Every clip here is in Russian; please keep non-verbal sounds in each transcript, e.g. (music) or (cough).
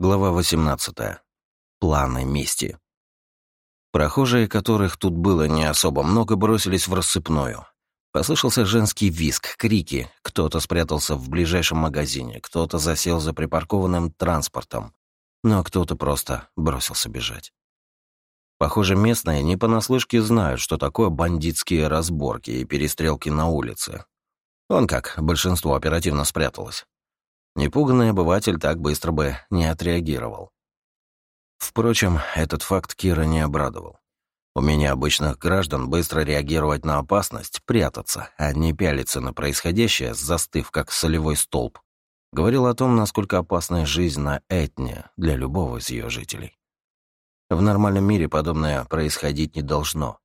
Глава 18. Планы мести. Прохожие, которых тут было не особо много, бросились в рассыпную. Послышался женский визг, крики. Кто-то спрятался в ближайшем магазине, кто-то засел за припаркованным транспортом, но кто-то просто бросился бежать. Похоже, местные не понаслышке знают, что такое бандитские разборки и перестрелки на улице. Он как, большинство оперативно спряталось. Непуганный обыватель так быстро бы не отреагировал. Впрочем, этот факт Кира не обрадовал. У меня обычных граждан быстро реагировать на опасность, прятаться, а не пялиться на происходящее, застыв как солевой столб, говорил о том, насколько опасна жизнь на Этне для любого из ее жителей. В нормальном мире подобное происходить не должно.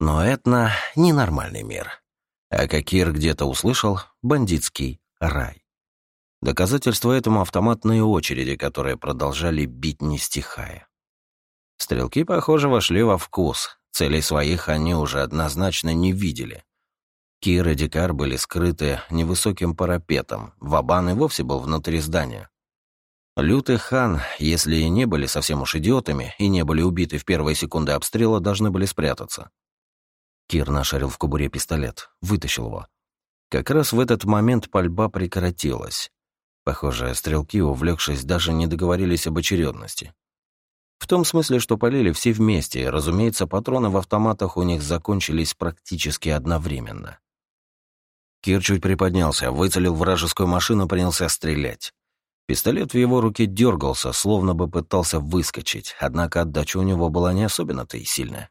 Но Этна — ненормальный мир. А как Кир где-то услышал, бандитский рай. Доказательство этому автоматные очереди, которые продолжали бить не стихая. Стрелки, похоже, вошли во вкус. Целей своих они уже однозначно не видели. Кир и Дикар были скрыты невысоким парапетом, Вабан и вовсе был внутри здания. Лютый хан, если и не были совсем уж идиотами и не были убиты в первые секунды обстрела, должны были спрятаться. Кир нашарил в кобуре пистолет, вытащил его. Как раз в этот момент пальба прекратилась. Похоже, стрелки, увлекшись, даже не договорились об очередности. В том смысле, что полили все вместе, и, разумеется, патроны в автоматах у них закончились практически одновременно. Кир чуть приподнялся, выцелил вражескую машину, принялся стрелять. Пистолет в его руке дергался, словно бы пытался выскочить, однако отдача у него была не особенно-то и сильная.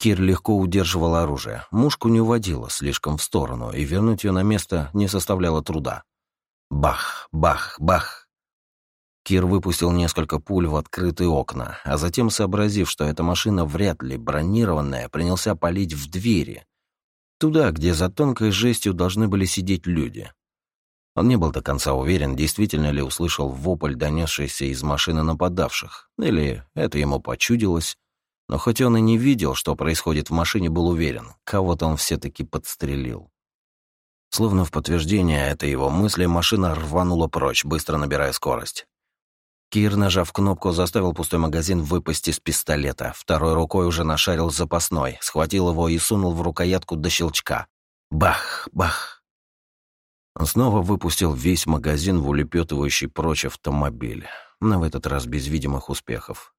Кир легко удерживал оружие, мушку не уводила слишком в сторону, и вернуть ее на место не составляло труда. Бах, бах, бах. Кир выпустил несколько пуль в открытые окна, а затем, сообразив, что эта машина вряд ли бронированная, принялся палить в двери. Туда, где за тонкой жестью должны были сидеть люди. Он не был до конца уверен, действительно ли услышал вопль, донесшийся из машины нападавших, или это ему почудилось. Но хоть он и не видел, что происходит в машине, был уверен, кого-то он все-таки подстрелил. Словно в подтверждение этой его мысли, машина рванула прочь, быстро набирая скорость. Кир, нажав кнопку, заставил пустой магазин выпасть из пистолета. Второй рукой уже нашарил запасной, схватил его и сунул в рукоятку до щелчка. Бах, бах. Он снова выпустил весь магазин в улепетывающий прочь автомобиль, но в этот раз без видимых успехов.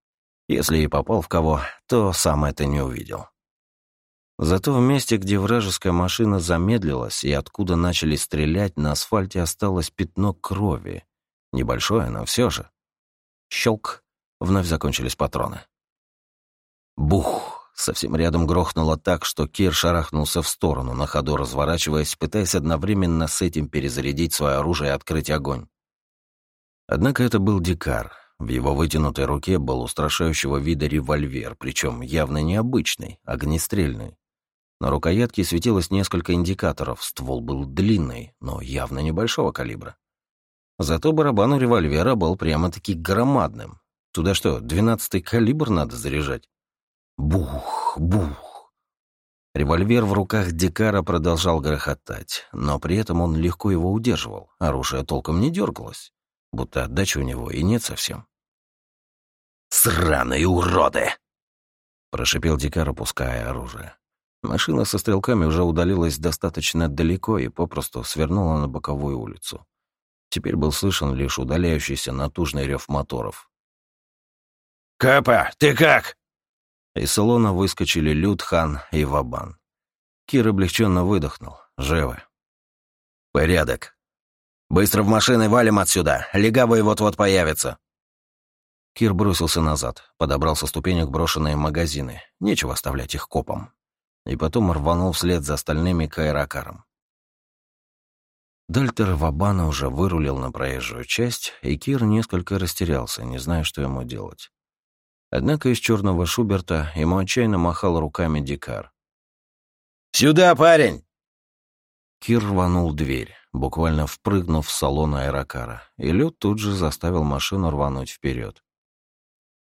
Если и попал в кого, то сам это не увидел. Зато в месте, где вражеская машина замедлилась и откуда начали стрелять, на асфальте осталось пятно крови. Небольшое, но все же. Щелк. Вновь закончились патроны. Бух! Совсем рядом грохнуло так, что Кир шарахнулся в сторону, на ходу разворачиваясь, пытаясь одновременно с этим перезарядить свое оружие и открыть огонь. Однако это был Дикар. В его вытянутой руке был устрашающего вида револьвер, причем явно необычный, огнестрельный. На рукоятке светилось несколько индикаторов, ствол был длинный, но явно небольшого калибра. Зато барабан у револьвера был прямо-таки громадным. Туда что, двенадцатый калибр надо заряжать? Бух, бух. Револьвер в руках Дикара продолжал грохотать, но при этом он легко его удерживал, оружие толком не дергалось, будто отдачи у него и нет совсем. «Сраные уроды!» — прошипел Дикар, опуская оружие. Машина со стрелками уже удалилась достаточно далеко и попросту свернула на боковую улицу. Теперь был слышен лишь удаляющийся натужный рев моторов. «Капа, ты как?» Из салона выскочили Людхан и Вабан. Кир облегченно выдохнул. Живы. «Порядок. Быстро в машины валим отсюда. Легавые вот-вот появятся». Кир бросился назад, подобрал со ступенек брошенные магазины. Нечего оставлять их копом и потом рванул вслед за остальными к аэрокарам. Дальтер Вабана уже вырулил на проезжую часть, и Кир несколько растерялся, не зная, что ему делать. Однако из черного Шуберта ему отчаянно махал руками Дикар. «Сюда, парень!» Кир рванул дверь, буквально впрыгнув в салон аэрокара, и Люд тут же заставил машину рвануть вперед.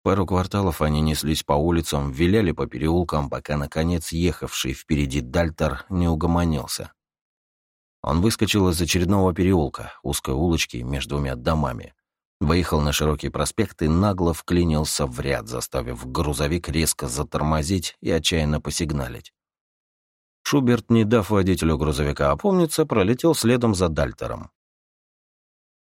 Пару кварталов они неслись по улицам, виляли по переулкам, пока, наконец, ехавший впереди Дальтер не угомонился. Он выскочил из очередного переулка, узкой улочки между двумя домами. Выехал на широкий проспект и нагло вклинился в ряд, заставив грузовик резко затормозить и отчаянно посигналить. Шуберт, не дав водителю грузовика опомниться, пролетел следом за Дальтером.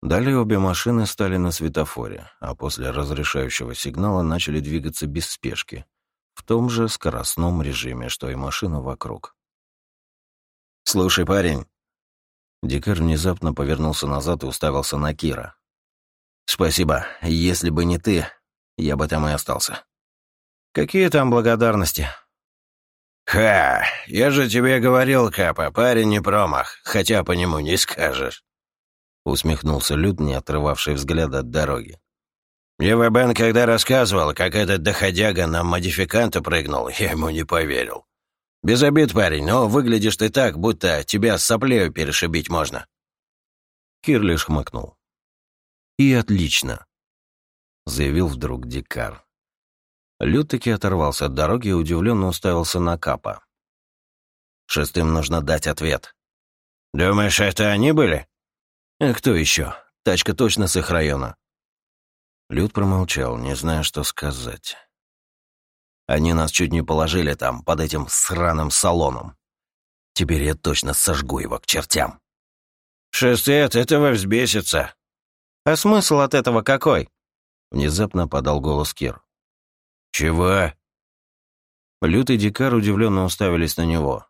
Далее обе машины стали на светофоре, а после разрешающего сигнала начали двигаться без спешки, в том же скоростном режиме, что и машина вокруг. «Слушай, парень». Дикарь внезапно повернулся назад и уставился на Кира. «Спасибо. Если бы не ты, я бы там и остался». «Какие там благодарности?» «Ха! Я же тебе говорил, Капа, парень не промах, хотя по нему не скажешь». Усмехнулся Люд, не отрывавший взгляд от дороги. Мне Бен когда рассказывал, как этот доходяга на модификанта прыгнул, я ему не поверил. Без обид, парень, но выглядишь ты так, будто тебя с соплею перешибить можно. Кир лишь хмыкнул. «И отлично», — заявил вдруг Дикар. Люд таки оторвался от дороги и удивленно уставился на Капа. «Шестым нужно дать ответ». «Думаешь, это они были?» «А кто еще? Тачка точно с их района». Люд промолчал, не зная, что сказать. Они нас чуть не положили там, под этим сраным салоном. Теперь я точно сожгу его к чертям. Шестый этого взбесится. А смысл от этого какой? Внезапно подал голос Кир. Чего? Лютый дикар удивленно уставились на него.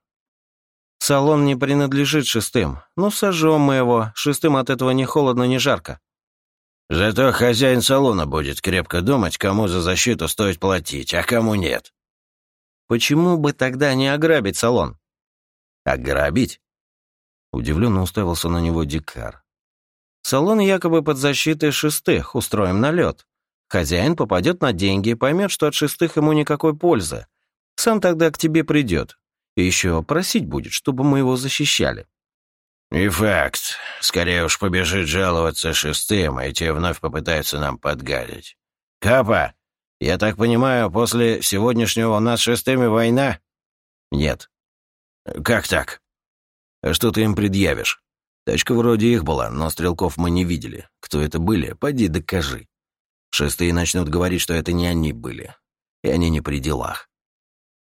Салон не принадлежит шестым. Ну, сожжем мы его. Шестым от этого ни холодно, ни жарко. Зато хозяин салона будет крепко думать, кому за защиту стоит платить, а кому нет. Почему бы тогда не ограбить салон? Ограбить? Удивленно уставился на него Дикар. Салон якобы под защитой шестых, устроим налет. Хозяин попадет на деньги и поймет, что от шестых ему никакой пользы. Сам тогда к тебе придет. И еще просить будет, чтобы мы его защищали. «И факт. Скорее уж побежит жаловаться шестым, и те вновь попытаются нам подгадить. Капа, я так понимаю, после сегодняшнего у нас шестыми война?» «Нет». «Как так?» «А что ты им предъявишь? Тачка вроде их была, но стрелков мы не видели. Кто это были, поди докажи. Шестые начнут говорить, что это не они были. И они не при делах.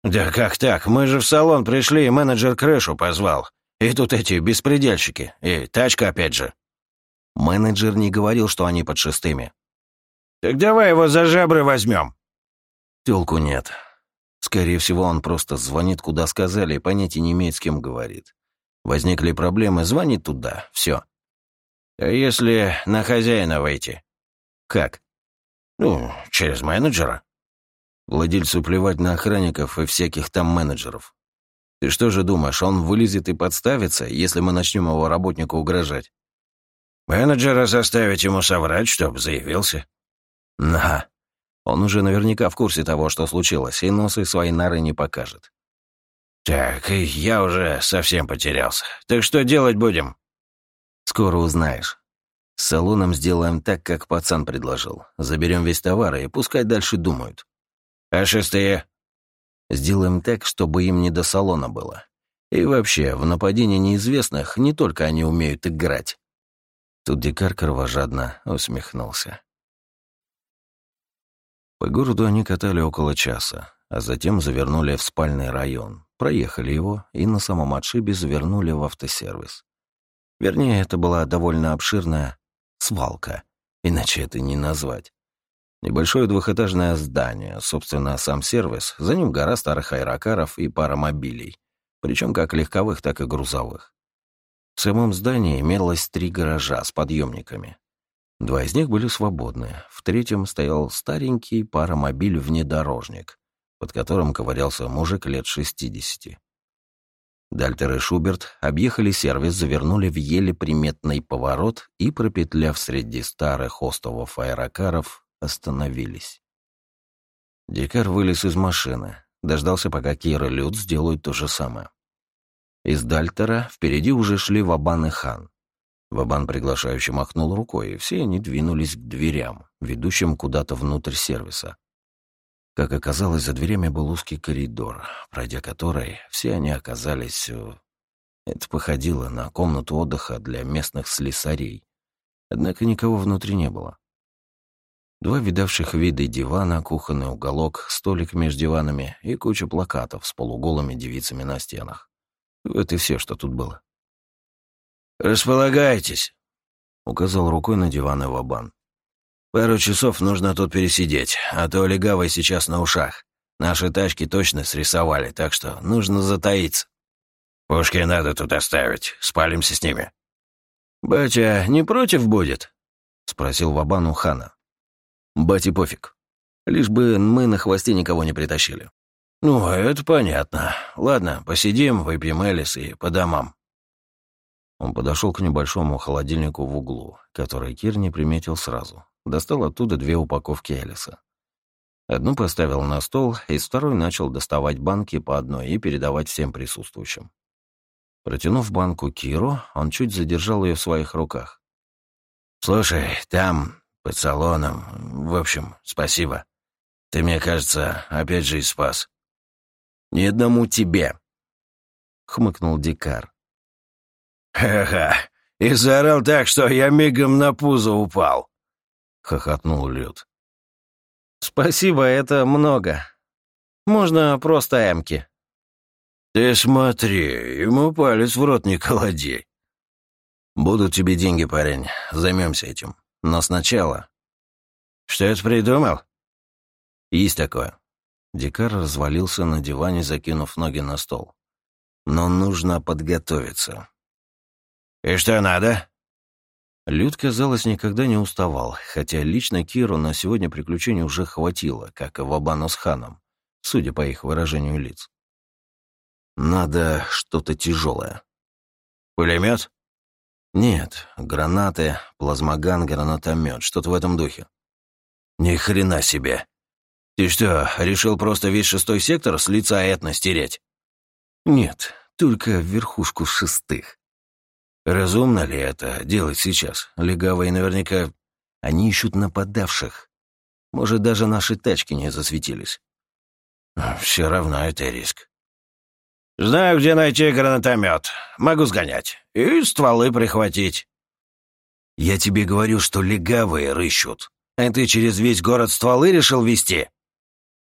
«Да как так? Мы же в салон пришли, и менеджер крышу позвал. И тут эти беспредельщики. И тачка опять же». Менеджер не говорил, что они под шестыми. «Так давай его за жабры возьмем». Толку нет. Скорее всего, он просто звонит, куда сказали, и понятия не имеет, с кем говорит. Возникли проблемы, звонит туда, все. А если на хозяина выйти? Как? Ну, через менеджера. Владельцу плевать на охранников и всяких там менеджеров. Ты что же думаешь, он вылезет и подставится, если мы начнем его работнику угрожать? Менеджера заставить ему соврать, чтоб заявился? На. Он уже наверняка в курсе того, что случилось, и носы своей нары не покажет. Так, я уже совсем потерялся. Так что делать будем? Скоро узнаешь. С салоном сделаем так, как пацан предложил. Заберем весь товар и пускай дальше думают. А шестые? Сделаем так, чтобы им не до салона было. И вообще, в нападении неизвестных не только они умеют играть. Тут дикар кровожадно усмехнулся. По городу они катали около часа, а затем завернули в спальный район, проехали его и на самом отшибе завернули в автосервис. Вернее, это была довольно обширная свалка, иначе это не назвать. Небольшое двухэтажное здание, собственно, сам сервис, за ним гора старых аэрокаров и пара мобилей, причем как легковых, так и грузовых. В самом здании имелось три гаража с подъемниками. Два из них были свободны, в третьем стоял старенький паромобиль-внедорожник, под которым ковырялся мужик лет шестидесяти. Дальтер и Шуберт объехали сервис, завернули в еле приметный поворот и, пропетляв среди старых остовов аэрокаров, остановились. Дикар вылез из машины, дождался, пока Кира и Люд сделают то же самое. Из Дальтера впереди уже шли Вабан и Хан. Вабан приглашающе махнул рукой, и все они двинулись к дверям, ведущим куда-то внутрь сервиса. Как оказалось, за дверями был узкий коридор, пройдя который все они оказались... Это походило на комнату отдыха для местных слесарей. Однако никого внутри не было. Два видавших виды дивана, кухонный уголок, столик между диванами и куча плакатов с полуголыми девицами на стенах. Это все, что тут было. «Располагайтесь», — указал рукой на диван Ивабан. «Пару часов нужно тут пересидеть, а то легавый сейчас на ушах. Наши тачки точно срисовали, так что нужно затаиться. Пушки надо тут оставить, спалимся с ними». «Батя не против будет?» — спросил Вабан у хана. Бате пофиг. Лишь бы мы на хвосте никого не притащили. Ну, это понятно. Ладно, посидим, выпьем Элис и по домам. Он подошел к небольшому холодильнику в углу, который Кир не приметил сразу. Достал оттуда две упаковки Элиса. Одну поставил на стол, из второй начал доставать банки по одной и передавать всем присутствующим. Протянув банку Киру, он чуть задержал ее в своих руках. «Слушай, там под салоном. В общем, спасибо. Ты, мне кажется, опять же и спас. Ни одному тебе, хмыкнул Дикар. Ха-ха, и заорал так, что я мигом на пузо упал, хохотнул Люд. Спасибо, это много. Можно просто эмки. Ты смотри, ему палец в рот не клади. Будут тебе деньги, парень. Займемся этим. Но сначала... Что это придумал? Есть такое. Дикар развалился на диване, закинув ноги на стол. Но нужно подготовиться. И что надо? Люд, казалось, никогда не уставал, хотя лично Киру на сегодня приключений уже хватило, как и Вабану с Ханом, судя по их выражению лиц. Надо что-то тяжелое. Пулемет? Нет, гранаты, плазмоган, гранатомет, что-то в этом духе. Ни хрена себе. Ты что, решил просто весь шестой сектор с лица этно стереть? Нет, только верхушку шестых. Разумно ли это делать сейчас? Легавые наверняка... Они ищут нападавших. Может, даже наши тачки не засветились. Все равно это риск. Знаю, где найти гранатомет. Могу сгонять. И стволы прихватить. Я тебе говорю, что легавые рыщут. А ты через весь город стволы решил вести?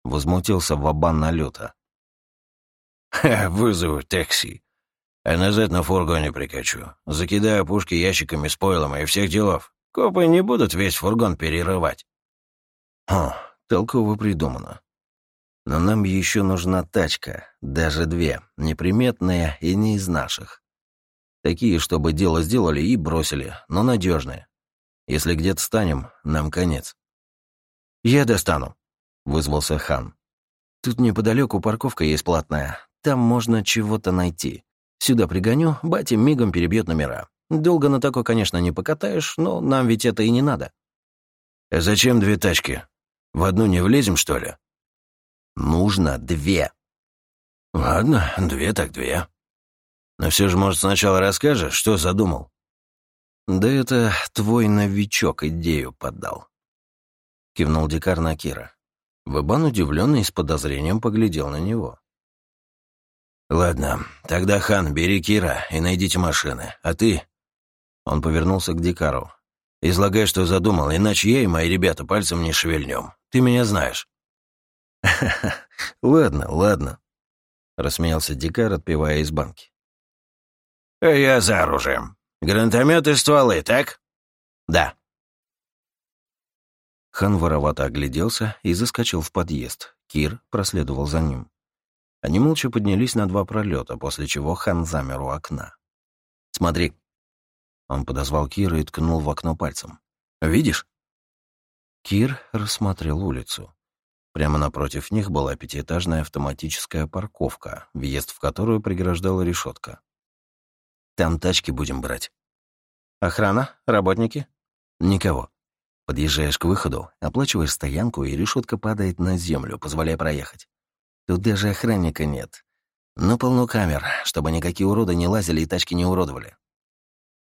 Возмутился Вабан налета. Ха, вызову такси. А назад на фургоне прикачу. Закидаю пушки ящиками с пойлом и всех делов. Копы не будут весь фургон перерывать. О, толково придумано. Но нам еще нужна тачка, даже две, неприметные и не из наших. Такие, чтобы дело сделали и бросили, но надежные. Если где-то станем, нам конец. «Я достану», — вызвался хан. «Тут неподалеку парковка есть платная. Там можно чего-то найти. Сюда пригоню, батя мигом перебьет номера. Долго на такой, конечно, не покатаешь, но нам ведь это и не надо». «Зачем две тачки? В одну не влезем, что ли?» Нужно две. Ладно, две так две. Но все же, может, сначала расскажешь, что задумал? Да это твой новичок идею поддал. Кивнул Дикар на Кира. Выбан, удивленный и с подозрением, поглядел на него. «Ладно, тогда, Хан, бери Кира и найдите машины. А ты...» Он повернулся к Дикару. «Излагай, что задумал, иначе я и мои ребята пальцем не шевельнем. Ты меня знаешь». (laughs) ладно, ладно», — рассмеялся Дикар, отпивая из банки. «Я за оружием. Гранатомет и стволы, так?» «Да». Хан воровато огляделся и заскочил в подъезд. Кир проследовал за ним. Они молча поднялись на два пролета, после чего хан замер у окна. «Смотри». Он подозвал Кира и ткнул в окно пальцем. «Видишь?» Кир рассмотрел улицу. Прямо напротив них была пятиэтажная автоматическая парковка, въезд в которую преграждала решетка. «Там тачки будем брать». «Охрана? Работники?» «Никого. Подъезжаешь к выходу, оплачиваешь стоянку, и решетка падает на землю, позволяя проехать. Тут даже охранника нет. Но полно камер, чтобы никакие уроды не лазили и тачки не уродовали».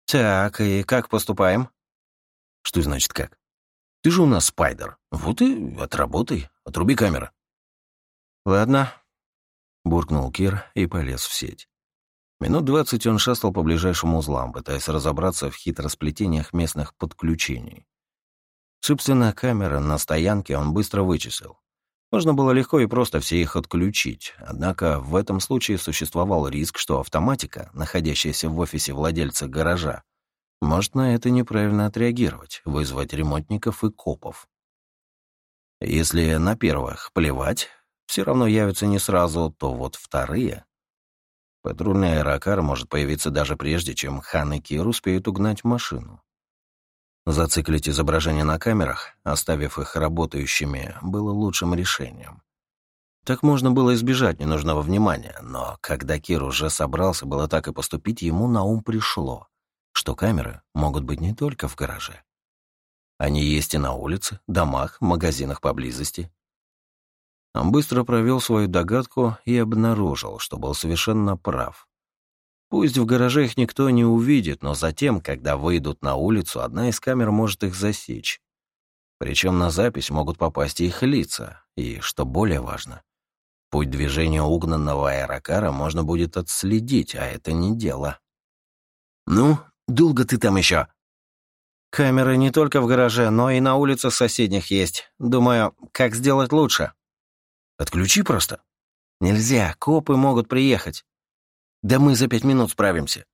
«Так, и как поступаем?» «Что значит как?» Ты же у нас спайдер. Вот и отработай. Отруби камеры. Ладно. Буркнул Кир и полез в сеть. Минут двадцать он шастал по ближайшим узлам, пытаясь разобраться в хитросплетениях местных подключений. Собственно, камеры на стоянке он быстро вычислил. Можно было легко и просто все их отключить, однако в этом случае существовал риск, что автоматика, находящаяся в офисе владельца гаража, может на это неправильно отреагировать, вызвать ремонтников и копов. Если на первых плевать, все равно явятся не сразу, то вот вторые... Патрульный аэрокар может появиться даже прежде, чем Хан и Кир успеют угнать машину. Зациклить изображения на камерах, оставив их работающими, было лучшим решением. Так можно было избежать ненужного внимания, но когда Кир уже собрался было так и поступить, ему на ум пришло, что камеры могут быть не только в гараже. Они есть и на улице, домах, магазинах поблизости. Он быстро провел свою догадку и обнаружил, что был совершенно прав. Пусть в гараже их никто не увидит, но затем, когда выйдут на улицу, одна из камер может их засечь. Причем на запись могут попасть их лица. И, что более важно, путь движения угнанного аэрокара можно будет отследить, а это не дело. «Ну, долго ты там еще?» «Камеры не только в гараже, но и на улицах соседних есть. Думаю, как сделать лучше?» «Отключи просто». «Нельзя, копы могут приехать». Да мы за пять минут справимся.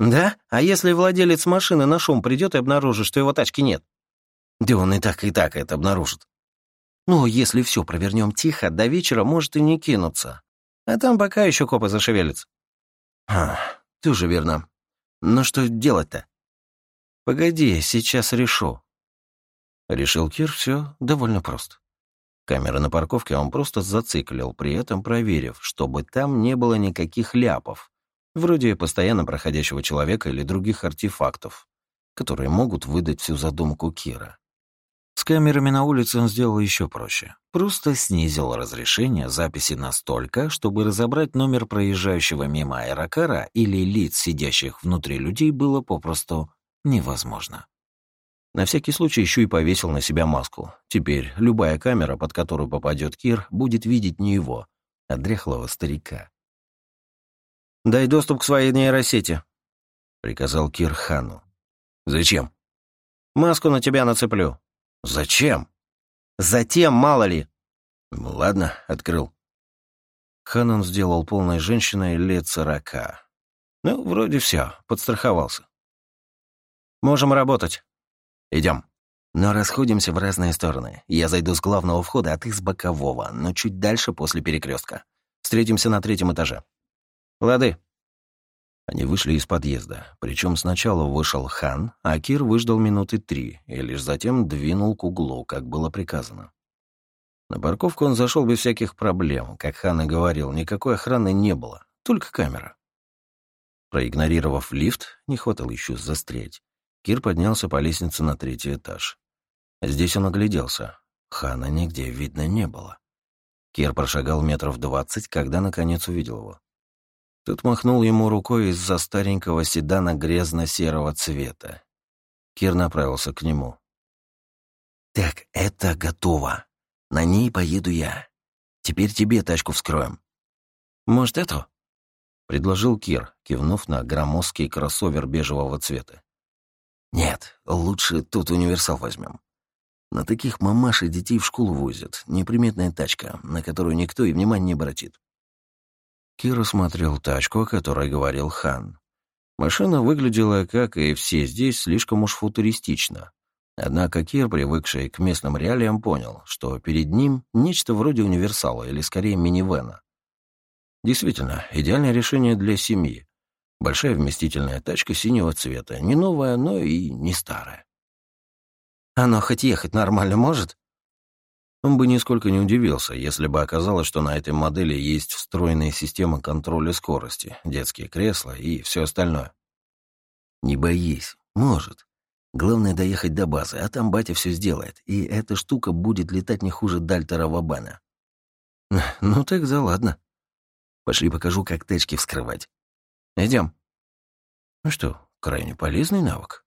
Да? А если владелец машины на шум придет и обнаружит, что его тачки нет? Да он и так, и так это обнаружит. Ну, если все провернем тихо, до вечера может и не кинуться. А там пока еще копы зашевелятся. А, тоже верно. Но что делать-то? Погоди, сейчас решу. Решил Кир все довольно просто. Камеры на парковке он просто зациклил, при этом проверив, чтобы там не было никаких ляпов, вроде постоянно проходящего человека или других артефактов, которые могут выдать всю задумку Кира. С камерами на улице он сделал еще проще. Просто снизил разрешение записи настолько, чтобы разобрать номер проезжающего мимо аэрокара или лиц, сидящих внутри людей, было попросту невозможно. На всякий случай еще и повесил на себя маску. Теперь любая камера, под которую попадет Кир, будет видеть не его, а дряхлого старика. «Дай доступ к своей нейросети», — приказал Кир Хану. «Зачем?» «Маску на тебя нацеплю». «Зачем?» «Затем, мало ли». «Ладно, открыл». Ханан сделал полной женщиной лет сорока. Ну, вроде все, подстраховался. «Можем работать». Идем. Но расходимся в разные стороны. Я зайду с главного входа, а ты с бокового, но чуть дальше после перекрестка. Встретимся на третьем этаже. Лады. Они вышли из подъезда. Причем сначала вышел Хан, а Кир выждал минуты три и лишь затем двинул к углу, как было приказано. На парковку он зашел без всяких проблем. Как Хан и говорил, никакой охраны не было, только камера. Проигнорировав лифт, не хватало еще застрять. Кир поднялся по лестнице на третий этаж. Здесь он огляделся. Хана нигде видно не было. Кир прошагал метров двадцать, когда наконец увидел его. Тут махнул ему рукой из-за старенького седана грязно-серого цвета. Кир направился к нему. «Так, это готово. На ней поеду я. Теперь тебе тачку вскроем». «Может, эту?» — предложил Кир, кивнув на громоздкий кроссовер бежевого цвета. «Нет, лучше тут универсал возьмем. На таких мамаши детей в школу возят. Неприметная тачка, на которую никто и внимания не обратит». Кира смотрел тачку, о которой говорил Хан. Машина выглядела, как и все здесь, слишком уж футуристично. Однако Кир, привыкший к местным реалиям, понял, что перед ним нечто вроде универсала или скорее минивэна. Действительно, идеальное решение для семьи. Большая вместительная тачка синего цвета, не новая, но и не старая. Оно хоть ехать нормально может? Он бы нисколько не удивился, если бы оказалось, что на этой модели есть встроенная система контроля скорости, детские кресла и все остальное. Не боись, может. Главное доехать до базы, а там батя все сделает, и эта штука будет летать не хуже Дальтера Вабана. (laughs) Ну так за ладно. Пошли покажу, как тачки вскрывать. Идем. Ну что, крайне полезный навык.